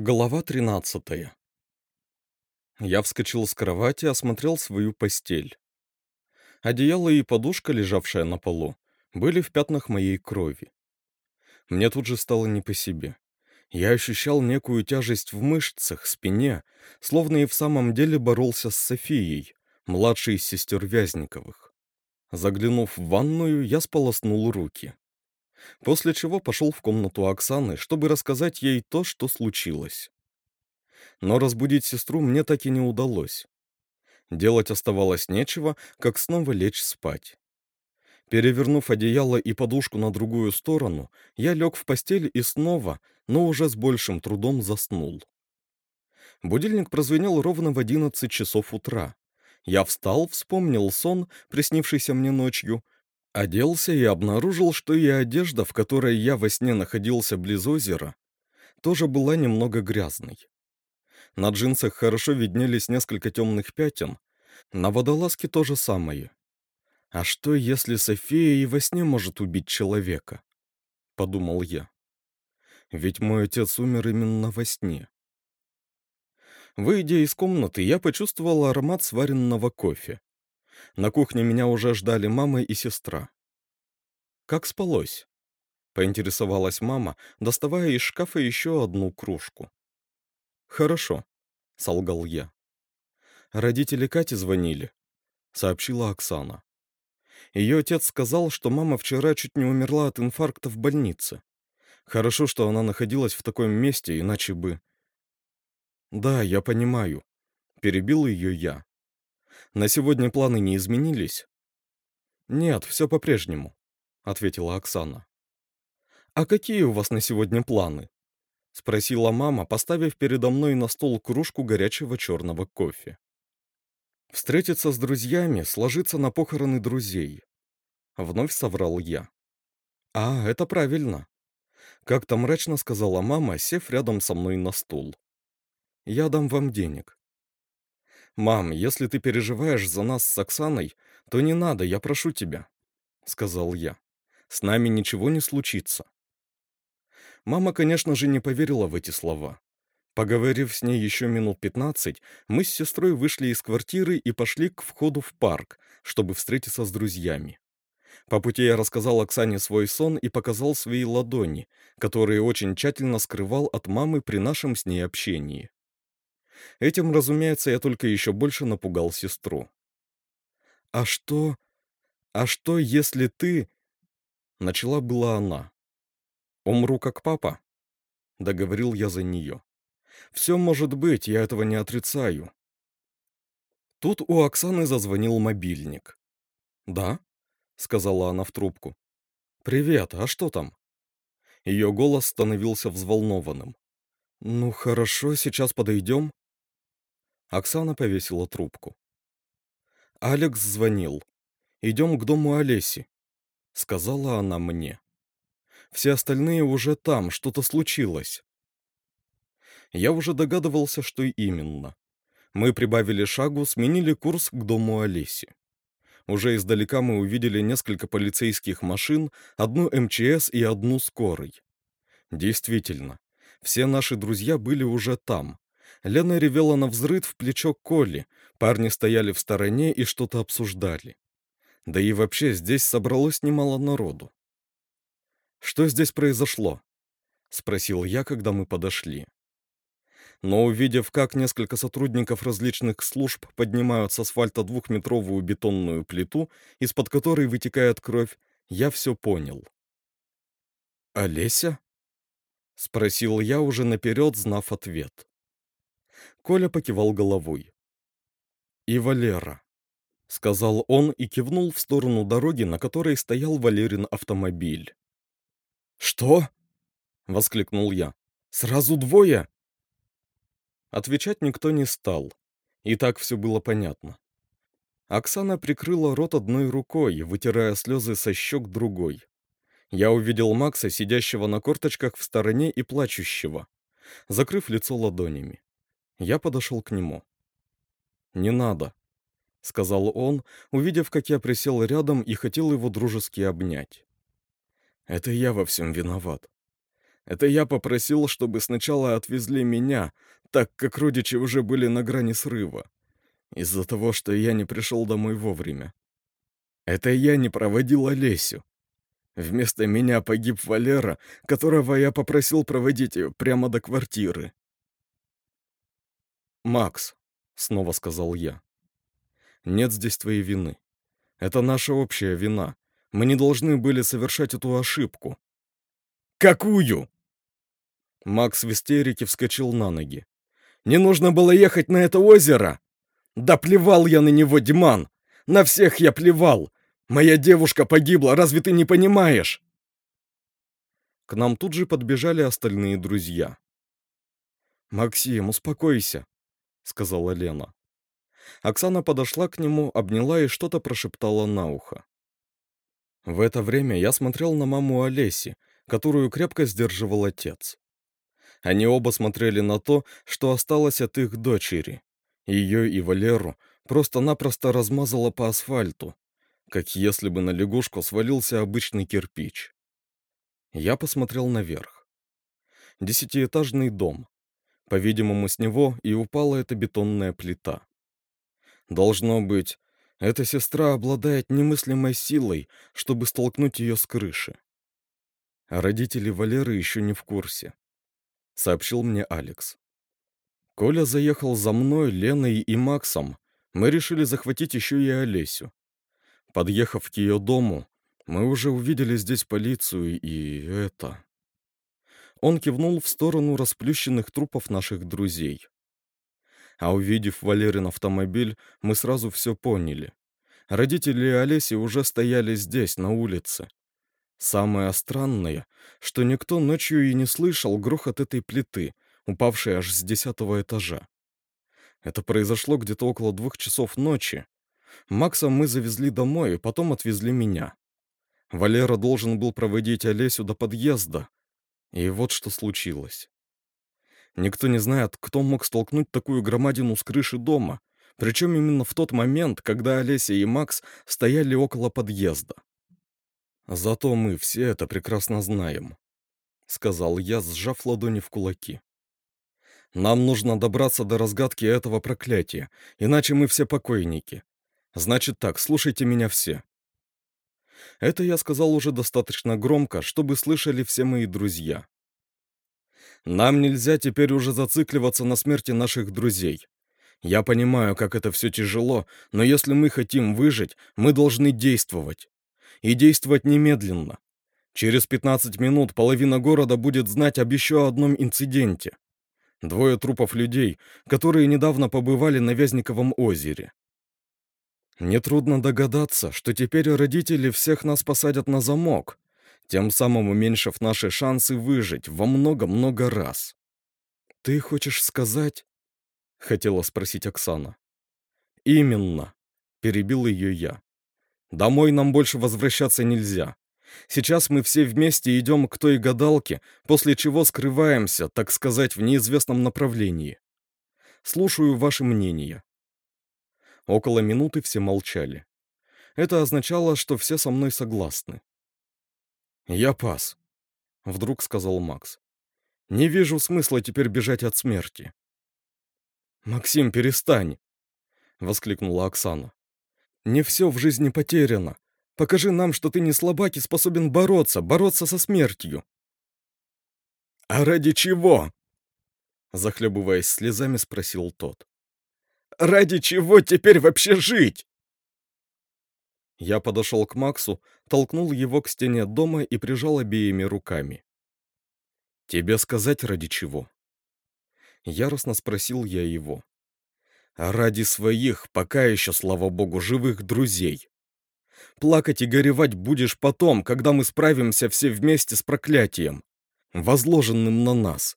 Глава 13 Я вскочил с кровати, осмотрел свою постель. Одеяло и подушка, лежавшая на полу, были в пятнах моей крови. Мне тут же стало не по себе. Я ощущал некую тяжесть в мышцах, спине, словно и в самом деле боролся с Софией, младшей из сестер Вязниковых. Заглянув в ванную, я сполоснул руки. После чего пошел в комнату Оксаны, чтобы рассказать ей то, что случилось. Но разбудить сестру мне так и не удалось. Делать оставалось нечего, как снова лечь спать. Перевернув одеяло и подушку на другую сторону, я лег в постель и снова, но уже с большим трудом заснул. Будильник прозвенел ровно в одиннадцать часов утра. Я встал, вспомнил сон, приснившийся мне ночью, Оделся и обнаружил, что и одежда, в которой я во сне находился близ озера, тоже была немного грязной. На джинсах хорошо виднелись несколько темных пятен, на водолазке то же самое. «А что, если София и во сне может убить человека?» — подумал я. «Ведь мой отец умер именно во сне». Выйдя из комнаты, я почувствовал аромат сваренного кофе. На кухне меня уже ждали мама и сестра. «Как спалось?» — поинтересовалась мама, доставая из шкафа еще одну кружку. «Хорошо», — солгал я. «Родители Кати звонили», — сообщила Оксана. Ее отец сказал, что мама вчера чуть не умерла от инфаркта в больнице. Хорошо, что она находилась в таком месте, иначе бы... «Да, я понимаю», — перебил ее я. На сегодня планы не изменились?» «Нет, все по-прежнему», — ответила Оксана. «А какие у вас на сегодня планы?» — спросила мама, поставив передо мной на стол кружку горячего черного кофе. «Встретиться с друзьями, сложиться на похороны друзей», — вновь соврал я. «А, это правильно», — как-то мрачно сказала мама, сев рядом со мной на стул. «Я дам вам денег. «Мам, если ты переживаешь за нас с Оксаной, то не надо, я прошу тебя», — сказал я. «С нами ничего не случится». Мама, конечно же, не поверила в эти слова. Поговорив с ней еще минут пятнадцать, мы с сестрой вышли из квартиры и пошли к входу в парк, чтобы встретиться с друзьями. По пути я рассказал Оксане свой сон и показал свои ладони, которые очень тщательно скрывал от мамы при нашем с ней общении. Этим, разумеется, я только еще больше напугал сестру. «А что... А что, если ты...» Начала была она. «Умру как папа?» Договорил я за нее. «Все может быть, я этого не отрицаю». Тут у Оксаны зазвонил мобильник. «Да?» — сказала она в трубку. «Привет, а что там?» Ее голос становился взволнованным. «Ну хорошо, сейчас подойдем». Оксана повесила трубку. «Алекс звонил. Идем к дому Олеси», — сказала она мне. «Все остальные уже там, что-то случилось». Я уже догадывался, что именно. Мы прибавили шагу, сменили курс к дому Олеси. Уже издалека мы увидели несколько полицейских машин, одну МЧС и одну скорой. Действительно, все наши друзья были уже там, Лена ревела на взрыв в плечо Колли. Парни стояли в стороне и что-то обсуждали. Да и вообще здесь собралось немало народу. «Что здесь произошло?» — спросил я, когда мы подошли. Но увидев, как несколько сотрудников различных служб поднимают с асфальта двухметровую бетонную плиту, из-под которой вытекает кровь, я все понял. «Олеся?» — спросил я, уже наперед знав ответ. Коля покивал головой. «И Валера», — сказал он и кивнул в сторону дороги, на которой стоял Валерин автомобиль. «Что?» — воскликнул я. «Сразу двое?» Отвечать никто не стал. И так все было понятно. Оксана прикрыла рот одной рукой, вытирая слезы со щек другой. Я увидел Макса, сидящего на корточках в стороне и плачущего, закрыв лицо ладонями. Я подошел к нему. «Не надо», — сказал он, увидев, как я присел рядом и хотел его дружески обнять. «Это я во всем виноват. Это я попросил, чтобы сначала отвезли меня, так как родичи уже были на грани срыва. Из-за того, что я не пришел домой вовремя. Это я не проводил Олесю. Вместо меня погиб Валера, которого я попросил проводить прямо до квартиры. «Макс», — снова сказал я, — «нет здесь твоей вины. Это наша общая вина. Мы не должны были совершать эту ошибку». «Какую?» Макс в истерике вскочил на ноги. «Не нужно было ехать на это озеро!» «Да плевал я на него, Диман! На всех я плевал! Моя девушка погибла, разве ты не понимаешь?» К нам тут же подбежали остальные друзья. «Максим, успокойся», — сказала Лена. Оксана подошла к нему, обняла и что-то прошептала на ухо. В это время я смотрел на маму Олеси, которую крепко сдерживал отец. Они оба смотрели на то, что осталось от их дочери. Ее и Валеру просто-напросто размазало по асфальту, как если бы на лягушку свалился обычный кирпич. Я посмотрел наверх. Десятиэтажный дом. По-видимому, с него и упала эта бетонная плита. Должно быть, эта сестра обладает немыслимой силой, чтобы столкнуть ее с крыши. А родители Валеры еще не в курсе сообщил мне Алекс. Коля заехал за мной, Леной и Максом. Мы решили захватить еще и Олесю. Подъехав к ее дому, мы уже увидели здесь полицию и это... Он кивнул в сторону расплющенных трупов наших друзей. А увидев Валерин автомобиль, мы сразу все поняли. Родители Олеси уже стояли здесь, на улице, Самое странное, что никто ночью и не слышал грохот этой плиты, упавшей аж с десятого этажа. Это произошло где-то около двух часов ночи. Макса мы завезли домой, и потом отвезли меня. Валера должен был проводить Олесю до подъезда. И вот что случилось. Никто не знает, кто мог столкнуть такую громадину с крыши дома, причем именно в тот момент, когда Олеся и Макс стояли около подъезда. «Зато мы все это прекрасно знаем», — сказал я, сжав ладони в кулаки. «Нам нужно добраться до разгадки этого проклятия, иначе мы все покойники. Значит так, слушайте меня все». Это я сказал уже достаточно громко, чтобы слышали все мои друзья. Нам нельзя теперь уже зацикливаться на смерти наших друзей. Я понимаю, как это все тяжело, но если мы хотим выжить, мы должны действовать и действовать немедленно. Через 15 минут половина города будет знать об еще одном инциденте. Двое трупов людей, которые недавно побывали на Вязниковом озере. Нетрудно догадаться, что теперь родители всех нас посадят на замок, тем самым уменьшив наши шансы выжить во много-много раз. «Ты хочешь сказать?» — хотела спросить Оксана. «Именно», — перебил ее я. Домой нам больше возвращаться нельзя. Сейчас мы все вместе идем к той гадалке, после чего скрываемся, так сказать, в неизвестном направлении. Слушаю ваше мнение. Около минуты все молчали. Это означало, что все со мной согласны. «Я пас», — вдруг сказал Макс. «Не вижу смысла теперь бежать от смерти». «Максим, перестань!» — воскликнула Оксана. Не все в жизни потеряно. Покажи нам, что ты не слабак и способен бороться, бороться со смертью. А ради чего? Захлебываясь слезами, спросил тот. Ради чего теперь вообще жить? Я подошел к Максу, толкнул его к стене дома и прижал обеими руками. «Тебе сказать ради чего?» Яростно спросил я его ради своих, пока еще, слава богу, живых друзей. Плакать и горевать будешь потом, когда мы справимся все вместе с проклятием, возложенным на нас.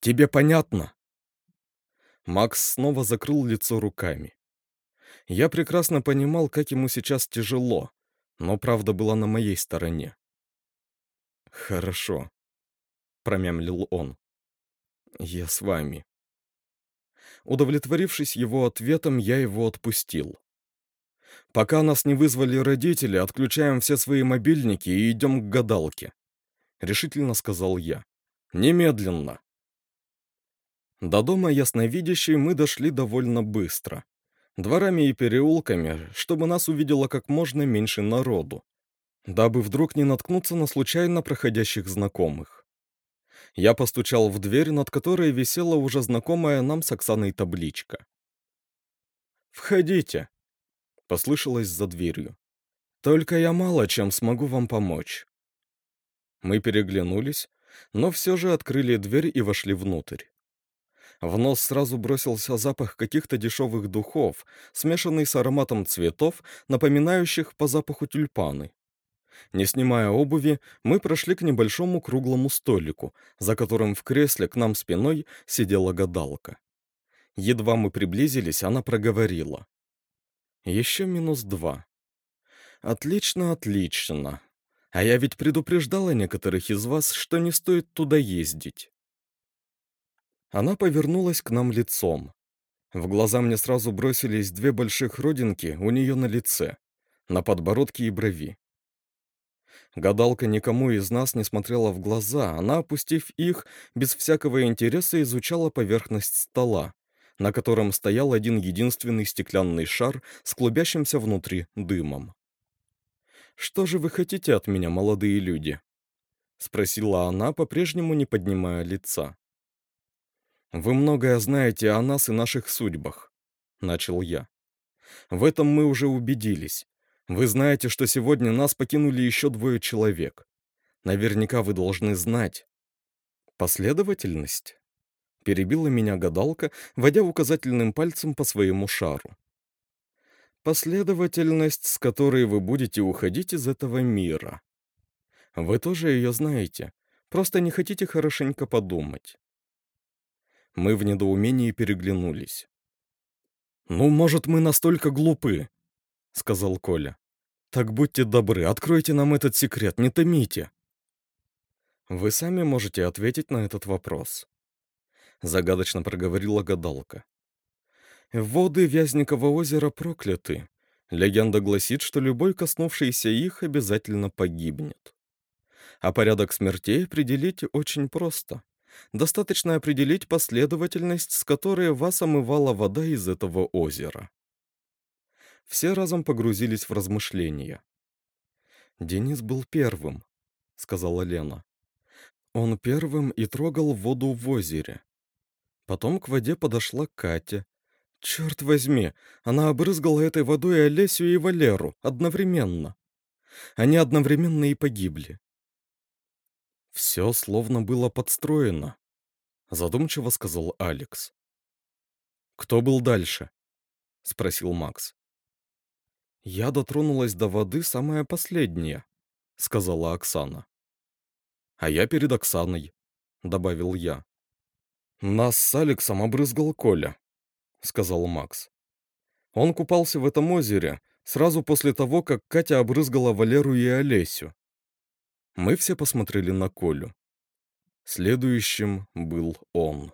Тебе понятно?» Макс снова закрыл лицо руками. Я прекрасно понимал, как ему сейчас тяжело, но правда была на моей стороне. «Хорошо», — промямлил он. «Я с вами». Удовлетворившись его ответом, я его отпустил. «Пока нас не вызвали родители, отключаем все свои мобильники и идем к гадалке», — решительно сказал я. Немедленно!» До дома ясновидящей мы дошли довольно быстро. Дворами и переулками, чтобы нас увидело как можно меньше народу, дабы вдруг не наткнуться на случайно проходящих знакомых. Я постучал в дверь, над которой висела уже знакомая нам с Оксаной табличка. «Входите!» — послышалось за дверью. «Только я мало чем смогу вам помочь». Мы переглянулись, но все же открыли дверь и вошли внутрь. В нос сразу бросился запах каких-то дешевых духов, смешанный с ароматом цветов, напоминающих по запаху тюльпаны. Не снимая обуви, мы прошли к небольшому круглому столику, за которым в кресле к нам спиной сидела гадалка. Едва мы приблизились, она проговорила. «Еще минус два». «Отлично, отлично. А я ведь предупреждала некоторых из вас, что не стоит туда ездить». Она повернулась к нам лицом. В глаза мне сразу бросились две больших родинки у нее на лице, на подбородке и брови. Гадалка никому из нас не смотрела в глаза, она, опустив их, без всякого интереса изучала поверхность стола, на котором стоял один единственный стеклянный шар с клубящимся внутри дымом. «Что же вы хотите от меня, молодые люди?» — спросила она, по-прежнему не поднимая лица. «Вы многое знаете о нас и наших судьбах», — начал я. «В этом мы уже убедились. Вы знаете, что сегодня нас покинули еще двое человек. Наверняка вы должны знать. Последовательность? Перебила меня гадалка, водя указательным пальцем по своему шару. Последовательность, с которой вы будете уходить из этого мира. Вы тоже ее знаете, просто не хотите хорошенько подумать. Мы в недоумении переглянулись. «Ну, может, мы настолько глупы, — сказал Коля. «Так будьте добры, откройте нам этот секрет, не томите». «Вы сами можете ответить на этот вопрос», — загадочно проговорила гадалка. «Воды Вязникового озера прокляты. Легенда гласит, что любой, коснувшийся их, обязательно погибнет. А порядок смертей определить очень просто. Достаточно определить последовательность, с которой вас омывала вода из этого озера все разом погрузились в размышления. «Денис был первым», — сказала Лена. «Он первым и трогал воду в озере. Потом к воде подошла Катя. Черт возьми, она обрызгала этой водой Олесю и Валеру одновременно. Они одновременно и погибли. Все словно было подстроено, задумчиво сказал Алекс. Кто был дальше? спросил Макс. «Я дотронулась до воды самая последняя», — сказала Оксана. «А я перед Оксаной», — добавил я. «Нас с Алексом обрызгал Коля», — сказал Макс. «Он купался в этом озере сразу после того, как Катя обрызгала Валеру и Олесю». Мы все посмотрели на Колю. Следующим был он.